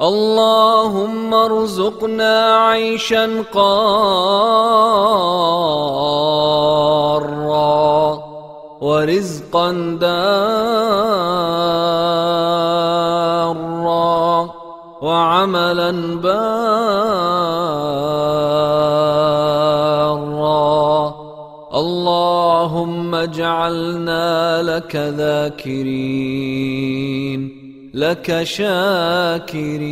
اللهم ارزقنا عيشا قارا ورزقا دارا وعملا بارا اللهم اجعلنا لك ذاكرين لك شاكرين.